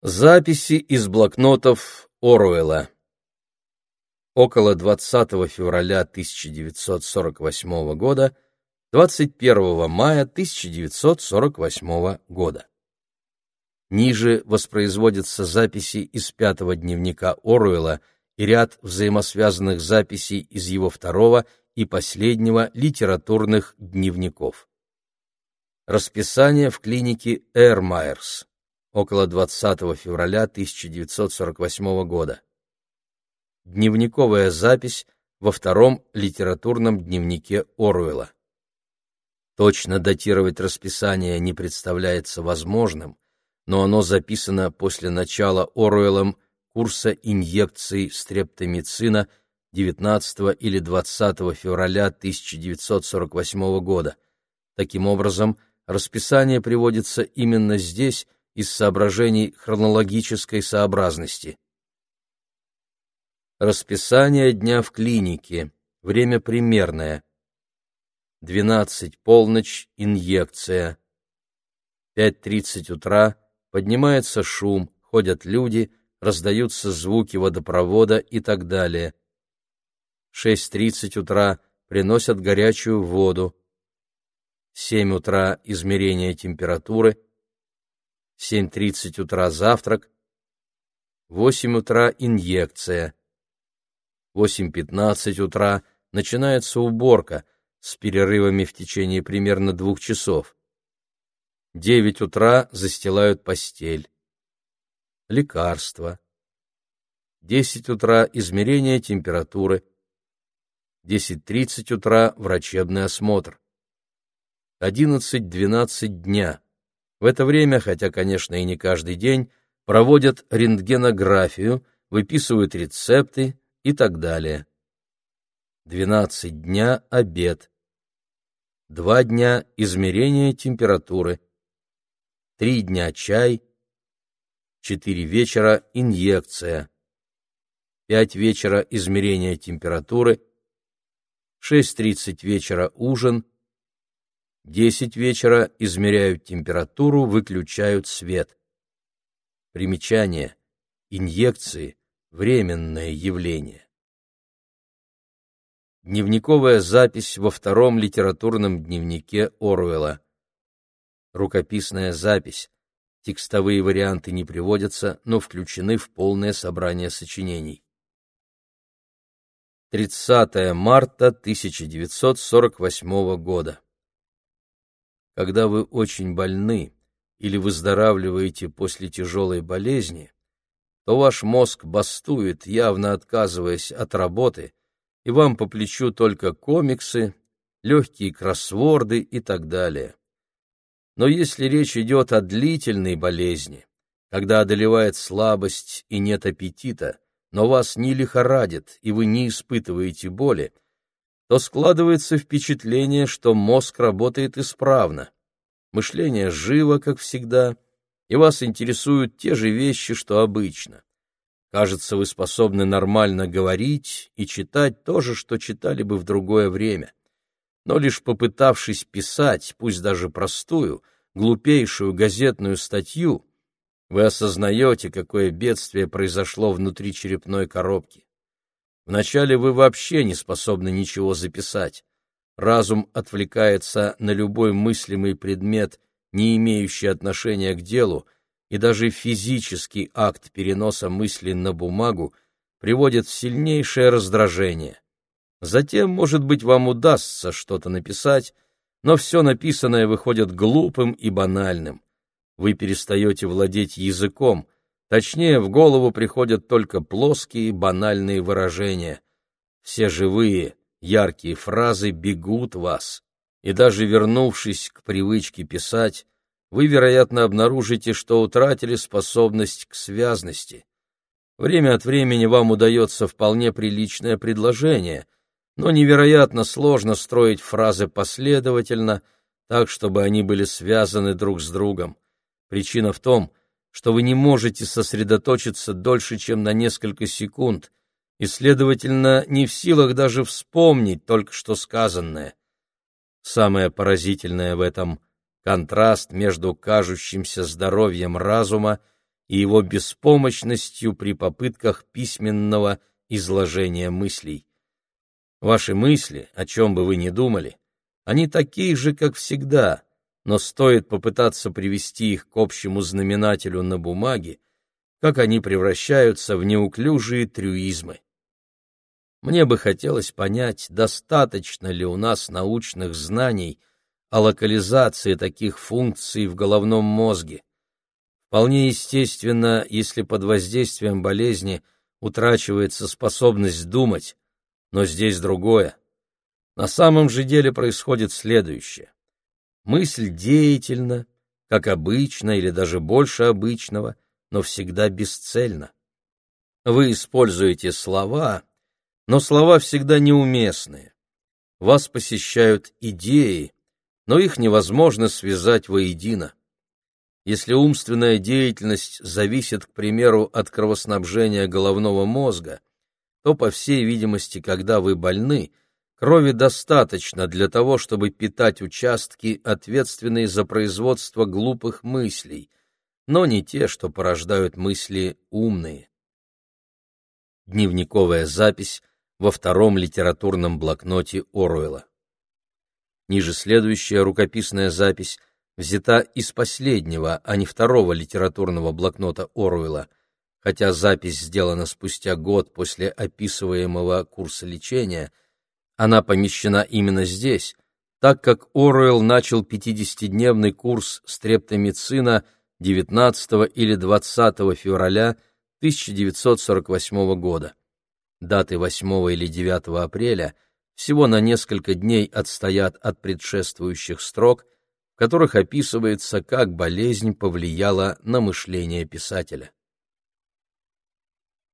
Записи из блокнотов Оруэлла. Около 20 февраля 1948 года, 21 мая 1948 года. Ниже воспроизводятся записи из пятого дневника Оруэлла и ряд взаимосвязанных записей из его второго и последнего литературных дневников. Расписание в клинике Эрмайерс около 20 февраля 1948 года. Дневниковая запись во втором литературном дневнике Оруэлла. Точно датировать расписание не представляется возможным, но оно записано после начала Оруэллом курса инъекций стрептомицина 19 или 20 февраля 1948 года. Таким образом, расписание приводится именно здесь, из соображений хронологической сообразности. Расписание дня в клинике. Время примерное. 12 полночь инъекция. 5:30 утра поднимается шум, ходят люди, раздаются звуки водопровода и так далее. 6:30 утра приносят горячую воду. 7 утра измерение температуры 7.30 утра завтрак, 8 утра инъекция, 8.15 утра начинается уборка с перерывами в течение примерно двух часов. 9 утра застилают постель. Лекарства. 10 утра измерение температуры. 10.30 утра врачебный осмотр. 11-12 дня в это время, хотя, конечно, и не каждый день, проводят рентгенографию, выписывают рецепты и так далее. 12 дня обед. 2 дня измерение температуры. 3 дня чай. 4 вечера инъекция. 5 вечера измерение температуры. 6.30 вечера ужин. Десять вечера измеряют температуру, выключают свет. Примечание. Инъекции – временное явление. Дневниковая запись во втором литературном дневнике Оруэлла. Рукописная запись. Текстовые варианты не приводятся, но включены в полное собрание сочинений. 30 марта 1948 года когда вы очень больны или выздоравливаете после тяжелой болезни, то ваш мозг бастует, явно отказываясь от работы, и вам по плечу только комиксы, легкие кроссворды и так далее. Но если речь идет о длительной болезни, когда одолевает слабость и нет аппетита, но вас не лихорадит и вы не испытываете боли, то складывается впечатление, что мозг работает исправно. Мышление живо, как всегда, и вас интересуют те же вещи, что обычно. Кажется, вы способны нормально говорить и читать то же, что читали бы в другое время. Но лишь попытавшись писать, пусть даже простую, глупейшую газетную статью, вы осознаете, какое бедствие произошло внутри черепной коробки. Вначале вы вообще не способны ничего записать. Разум отвлекается на любой мыслимый предмет, не имеющий отношения к делу, и даже физический акт переноса мысли на бумагу приводит в сильнейшее раздражение. Затем, может быть, вам удастся что-то написать, но все написанное выходит глупым и банальным. Вы перестаете владеть языком — Точнее, в голову приходят только плоские банальные выражения. Все живые, яркие фразы бегут вас. И даже вернувшись к привычке писать, вы, вероятно, обнаружите, что утратили способность к связности. Время от времени вам удается вполне приличное предложение, но невероятно сложно строить фразы последовательно, так, чтобы они были связаны друг с другом. Причина в том, что вы не можете сосредоточиться дольше, чем на несколько секунд, и, следовательно, не в силах даже вспомнить только что сказанное. Самое поразительное в этом — контраст между кажущимся здоровьем разума и его беспомощностью при попытках письменного изложения мыслей. Ваши мысли, о чем бы вы ни думали, они такие же, как всегда, но стоит попытаться привести их к общему знаменателю на бумаге, как они превращаются в неуклюжие трюизмы. Мне бы хотелось понять, достаточно ли у нас научных знаний о локализации таких функций в головном мозге. Вполне естественно, если под воздействием болезни утрачивается способность думать, но здесь другое. На самом же деле происходит следующее. Мысль деятельна, как обычно или даже больше обычного, но всегда бесцельна. Вы используете слова, но слова всегда неуместные. Вас посещают идеи, но их невозможно связать воедино. Если умственная деятельность зависит, к примеру, от кровоснабжения головного мозга, то, по всей видимости, когда вы больны, крови достаточно для того, чтобы питать участки, ответственные за производство глупых мыслей, но не те, что порождают мысли умные. Дневниковая запись во втором литературном блокноте Оруэлла. Ниже следующая рукописная запись взята из последнего, а не второго литературного блокнота Оруэлла, хотя запись сделана спустя год после описываемого курса лечения, она помещена именно здесь, так как Оруэлл начал 50-дневный курс стрептомицина 19 или 20 февраля 1948 года даты 8 или 9 апреля всего на несколько дней отстоят от предшествующих строк, в которых описывается, как болезнь повлияла на мышление писателя.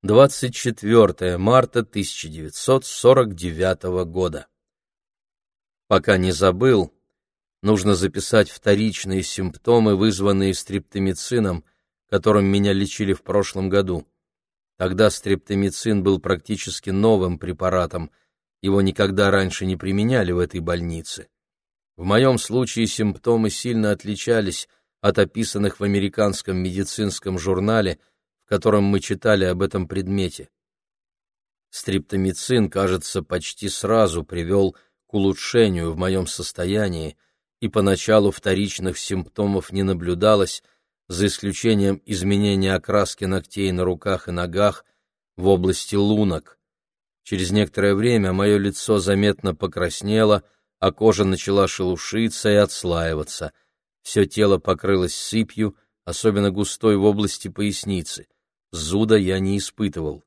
24 марта 1949 года. Пока не забыл, нужно записать вторичные симптомы, вызванные стриптомицином, которым меня лечили в прошлом году. Тогда стрептомицин был практически новым препаратом, его никогда раньше не применяли в этой больнице. В моем случае симптомы сильно отличались от описанных в американском медицинском журнале, в котором мы читали об этом предмете. Стриптомицин, кажется, почти сразу привел к улучшению в моем состоянии, и поначалу вторичных симптомов не наблюдалось, за исключением изменения окраски ногтей на руках и ногах в области лунок. Через некоторое время мое лицо заметно покраснело, а кожа начала шелушиться и отслаиваться. Все тело покрылось сыпью, особенно густой в области поясницы. Зуда я не испытывал.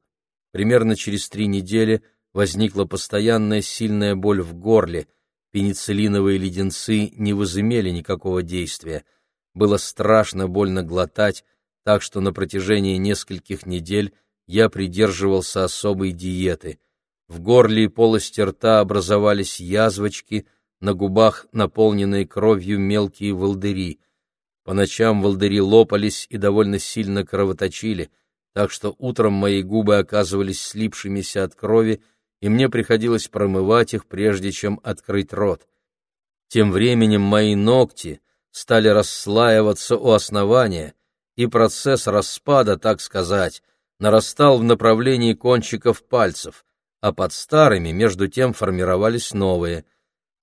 Примерно через три недели возникла постоянная сильная боль в горле, пенициллиновые леденцы не возымели никакого действия — было страшно больно глотать, так что на протяжении нескольких недель я придерживался особой диеты. В горле и полости рта образовались язвочки, на губах наполненные кровью мелкие волдыри. По ночам волдыри лопались и довольно сильно кровоточили, так что утром мои губы оказывались слипшимися от крови, и мне приходилось промывать их, прежде чем открыть рот. Тем временем мои ногти, стали расслаиваться у основания, и процесс распада, так сказать, нарастал в направлении кончиков пальцев, а под старыми между тем формировались новые.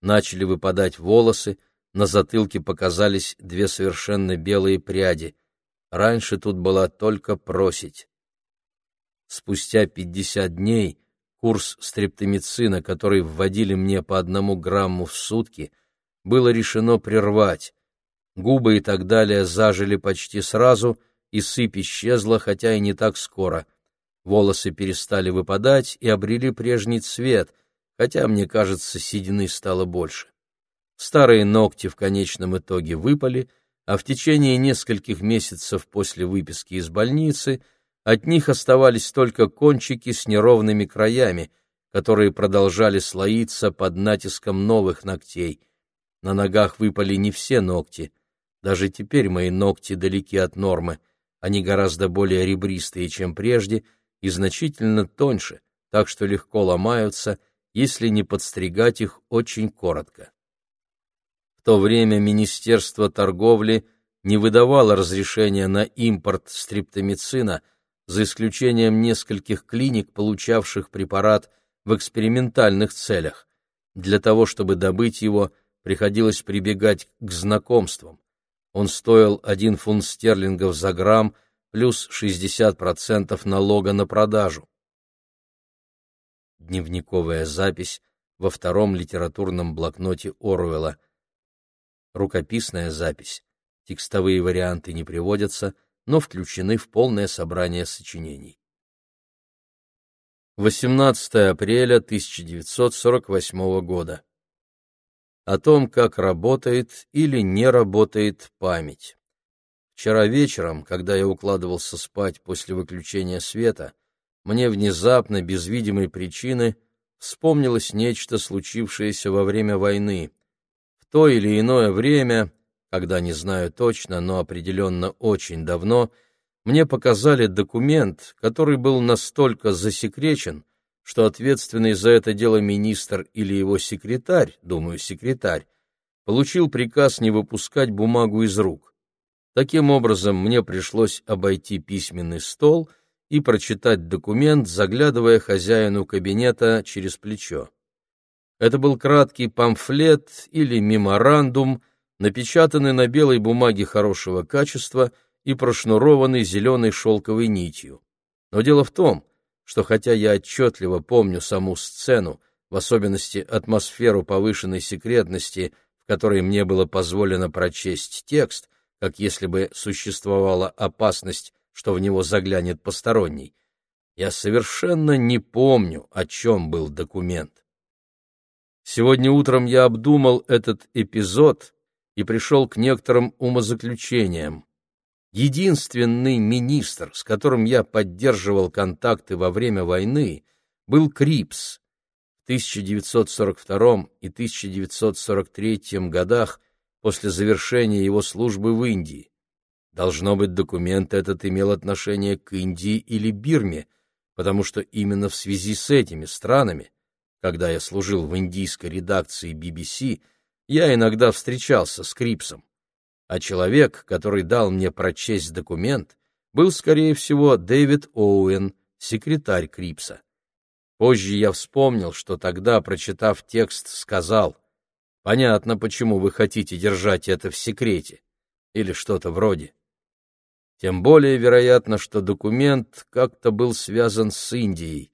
Начали выпадать волосы, на затылке показались две совершенно белые пряди. Раньше тут была только просить. Спустя пятьдесят дней курс стрептомицина, который вводили мне по одному грамму в сутки, было решено прервать, губы и так далее зажили почти сразу, и сыпь исчезла, хотя и не так скоро. Волосы перестали выпадать и обрели прежний цвет, хотя, мне кажется, седины стало больше. Старые ногти в конечном итоге выпали, а в течение нескольких месяцев после выписки из больницы от них оставались только кончики с неровными краями, которые продолжали слоиться под натиском новых ногтей. На ногах выпали не все ногти — даже теперь мои ногти далеки от нормы, они гораздо более ребристые, чем прежде, и значительно тоньше, так что легко ломаются, если не подстригать их очень коротко. То время Министерство торговли не выдавала разрешения на импорт стриптомицина, за исключением нескольких клиник, получавших препарат в экспериментальных целях. Для того, чтобы добыть его, приходилось прибегать к знакомствам. Он стоил 1 фунт стерлингов за грамм плюс 60% налога на продажу. Дневниковая запись во втором литературном блокноте Оруэлла. Рукописная запись. Текстовые варианты не приводятся, но включены в полное собрание сочинений. 18 апреля 1948 года. О том, как работает или не работает память. Вчера вечером, когда я укладывался спать после выключения света, мне внезапно, без видимой причины, вспомнилось нечто, случившееся во время войны. То или иное время, когда не знаю точно, но определенно очень давно, мне показали документ, который был настолько засекречен, что ответственный за это дело министр или его секретарь, думаю, секретарь, получил приказ не выпускать бумагу из рук. Таким образом, мне пришлось обойти письменный стол — и прочитать документ, заглядывая хозяину кабинета через плечо. Это был краткий памфлет или меморандум, напечатанный на белой бумаге хорошего качества и прошнурованный зеленой шелковой нитью. Но дело в том, что хотя я отчетливо помню саму сцену, в особенности атмосферу повышенной секретности, в которой мне было позволено прочесть текст, как если бы существовала опасность что в него заглянет посторонний. Я совершенно не помню, о чем был документ. Сегодня утром я обдумал этот эпизод и пришел к некоторым умозаключениям. Единственный министр, с которым я поддерживал контакты во время войны, был Крипс. В 1942 и 1943 годах после завершения его службы в Индии. Должно быть, документ этот имел отношение к Индии или Бирме, потому что именно в связи с этими странами, когда я служил в индийской редакции BBC, я иногда встречался с Крипсом. А человек, который дал мне прочесть документ, был, скорее всего, Дэвид Оуэн, секретарь Крипса. Позже я вспомнил, что тогда, прочитав текст, сказал, «Понятно, почему вы хотите держать это в секрете» или что-то вроде. Тем более вероятно, что документ как-то был связан с Индией.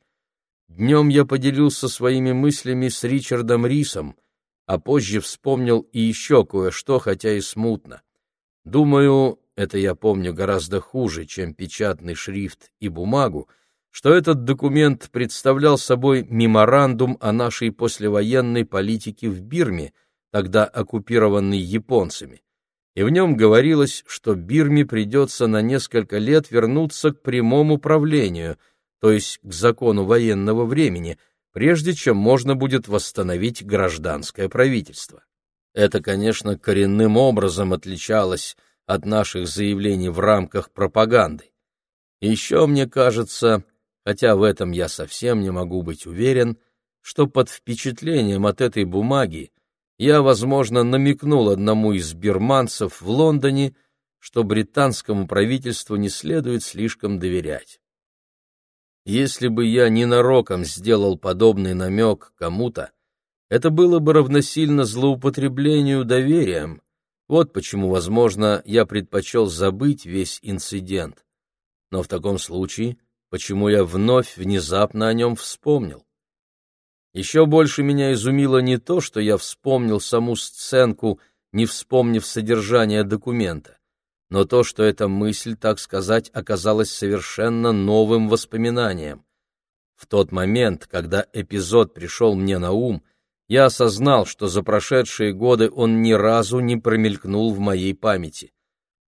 Днем я поделился своими мыслями с Ричардом Рисом, а позже вспомнил и еще кое-что, хотя и смутно. Думаю, это я помню гораздо хуже, чем печатный шрифт и бумагу, что этот документ представлял собой меморандум о нашей послевоенной политике в Бирме, тогда оккупированной японцами и в нем говорилось, что Бирме придется на несколько лет вернуться к прямому правлению, то есть к закону военного времени, прежде чем можно будет восстановить гражданское правительство. Это, конечно, коренным образом отличалось от наших заявлений в рамках пропаганды. еще мне кажется, хотя в этом я совсем не могу быть уверен, что под впечатлением от этой бумаги я, возможно, намекнул одному из бирманцев в Лондоне, что британскому правительству не следует слишком доверять. Если бы я ненароком сделал подобный намек кому-то, это было бы равносильно злоупотреблению доверием. Вот почему, возможно, я предпочел забыть весь инцидент. Но в таком случае, почему я вновь внезапно о нем вспомнил? Еще больше меня изумило не то, что я вспомнил саму сценку, не вспомнив содержание документа, но то, что эта мысль, так сказать, оказалась совершенно новым воспоминанием. В тот момент, когда эпизод пришел мне на ум, я осознал, что за прошедшие годы он ни разу не промелькнул в моей памяти.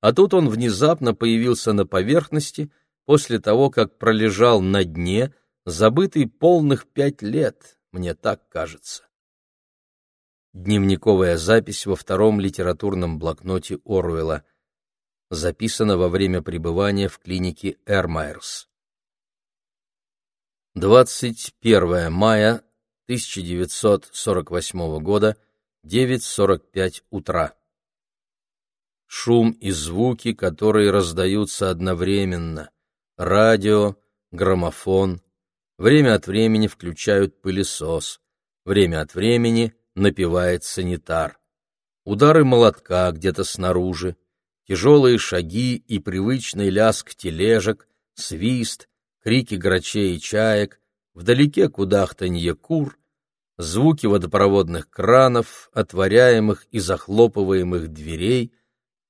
А тут он внезапно появился на поверхности после того, как пролежал на дне, забытый полных пять лет, мне так кажется. Дневниковая запись во втором литературном блокноте Оруэлла. Записана во время пребывания в клинике Эрмайерс. 21 мая 1948 года, 9.45 утра. шум и звуки, которые раздаются одновременно, радио, граммофон, время от времени включают пылесос, время от времени напевает санитар, удары молотка где-то снаружи, тяжелые шаги и привычный лязг тележек, свист, крики грачей и чаек, вдалеке кудахтанье кур, звуки водопроводных кранов, отворяемых и захлопываемых дверей,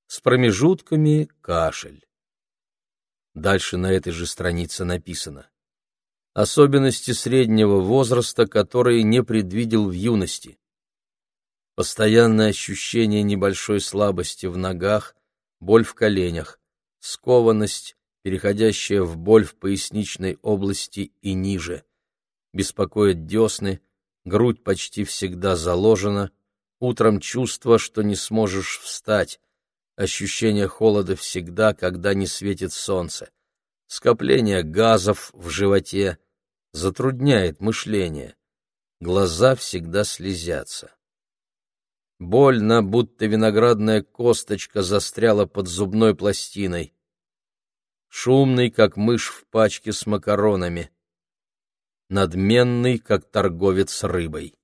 с промежутками кашель. Дальше на этой же странице написано. Особенности среднего возраста, которые не предвидел в юности. Постоянное ощущение небольшой слабости в ногах, боль в коленях, скованность, переходящая в боль в поясничной области и ниже. Беспокоят десны, грудь почти всегда заложена, утром чувство, что не сможешь встать, ощущение холода всегда, когда не светит солнце, скопление газов в животе затрудняет мышление, глаза всегда слезятся. Больно, будто виноградная косточка застряла под зубной пластиной. Шумный, как мышь в пачке с макаронами. Надменный, как торговец рыбой.